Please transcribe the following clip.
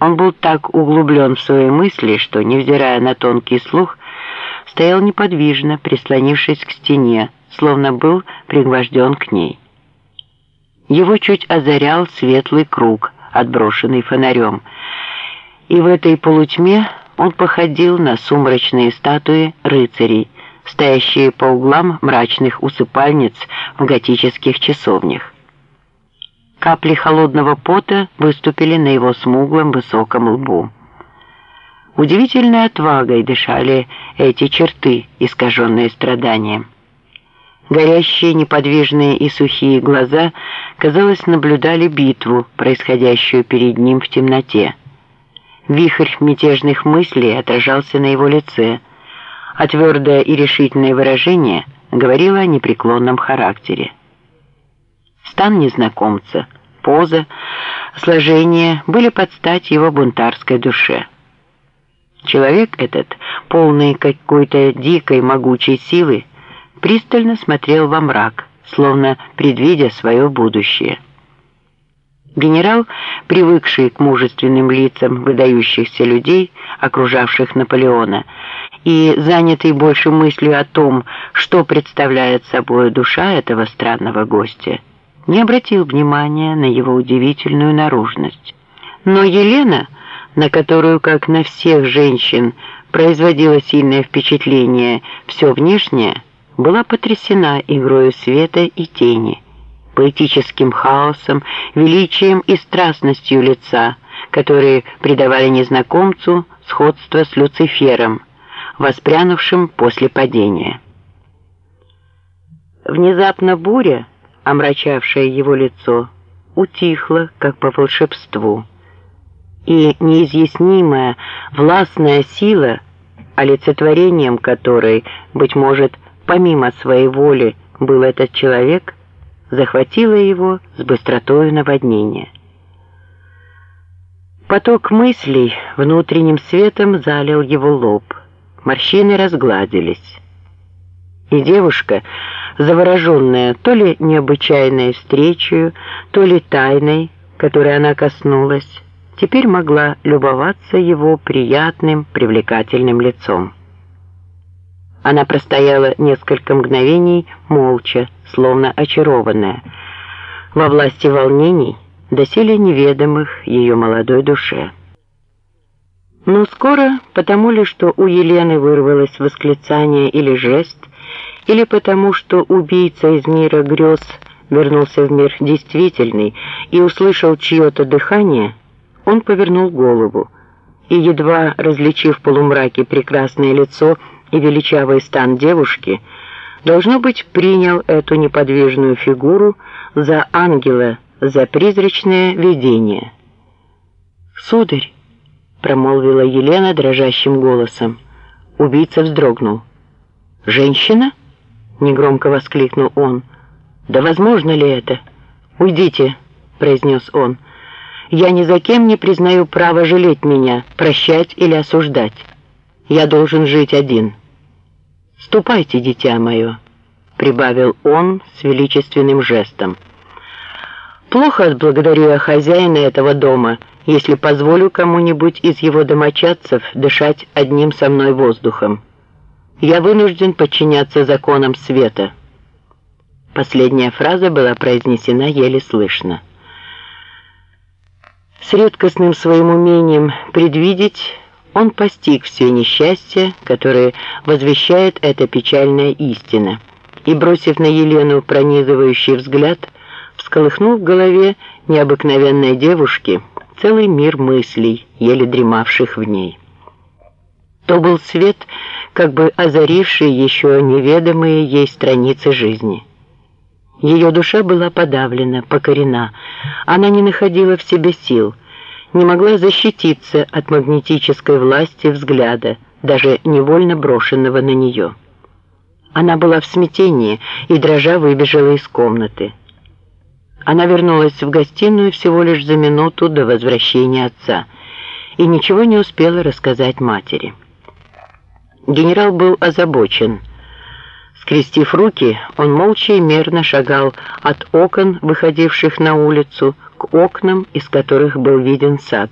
Он был так углублен в свои мысли, что, невзирая на тонкий слух, стоял неподвижно, прислонившись к стене, словно был пригвожден к ней. Его чуть озарял светлый круг, отброшенный фонарем, и в этой полутьме он походил на сумрачные статуи рыцарей, стоящие по углам мрачных усыпальниц в готических часовнях. Капли холодного пота выступили на его смуглом высоком лбу. Удивительной отвагой дышали эти черты, искаженные страданием. Горящие, неподвижные и сухие глаза, казалось, наблюдали битву, происходящую перед ним в темноте. Вихрь мятежных мыслей отражался на его лице, а твердое и решительное выражение говорило о непреклонном характере. Стан незнакомца, поза, сложение были под стать его бунтарской душе. Человек этот, полный какой-то дикой могучей силы, пристально смотрел во мрак, словно предвидя свое будущее. Генерал, привыкший к мужественным лицам выдающихся людей, окружавших Наполеона, и занятый больше мыслью о том, что представляет собой душа этого странного гостя, не обратил внимания на его удивительную наружность. Но Елена, на которую, как на всех женщин, производило сильное впечатление все внешнее, была потрясена игрою света и тени, поэтическим хаосом, величием и страстностью лица, которые придавали незнакомцу сходство с Люцифером, воспрянувшим после падения. Внезапно буря, омрачавшая его лицо, утихла, как по волшебству, и неизъяснимая властная сила, олицетворением которой, быть может, помимо своей воли был этот человек, захватила его с быстротою наводнения. Поток мыслей внутренним светом залил его лоб, морщины разгладились. И девушка, завороженная то ли необычайной встречей, то ли тайной, которой она коснулась, теперь могла любоваться его приятным, привлекательным лицом. Она простояла несколько мгновений молча, словно очарованная, во власти волнений, доселе неведомых ее молодой душе. Но скоро, потому ли, что у Елены вырвалось восклицание или жест, или потому, что убийца из мира грез вернулся в мир действительный и услышал чье-то дыхание, он повернул голову и, едва различив в полумраке прекрасное лицо и величавый стан девушки, должно быть, принял эту неподвижную фигуру за ангела, за призрачное видение. «Сударь!» — промолвила Елена дрожащим голосом. Убийца вздрогнул. «Женщина?» Негромко воскликнул он. «Да возможно ли это?» «Уйдите», — произнес он. «Я ни за кем не признаю права жалеть меня, прощать или осуждать. Я должен жить один». «Ступайте, дитя мое», — прибавил он с величественным жестом. «Плохо отблагодарю я хозяина этого дома, если позволю кому-нибудь из его домочадцев дышать одним со мной воздухом». Я вынужден подчиняться законам света. Последняя фраза была произнесена еле слышно. С редкостным своим умением предвидеть он постиг все несчастья, которые возвещает эта печальная истина, и, бросив на Елену пронизывающий взгляд, всколыхнул в голове необыкновенной девушки целый мир мыслей, еле дремавших в ней. То был свет, как бы озаривший еще неведомые ей страницы жизни. Ее душа была подавлена, покорена. Она не находила в себе сил, не могла защититься от магнетической власти взгляда, даже невольно брошенного на нее. Она была в смятении и, дрожа, выбежала из комнаты. Она вернулась в гостиную всего лишь за минуту до возвращения отца и ничего не успела рассказать матери. Генерал был озабочен. Скрестив руки, он молча и мерно шагал от окон, выходивших на улицу, к окнам, из которых был виден сад.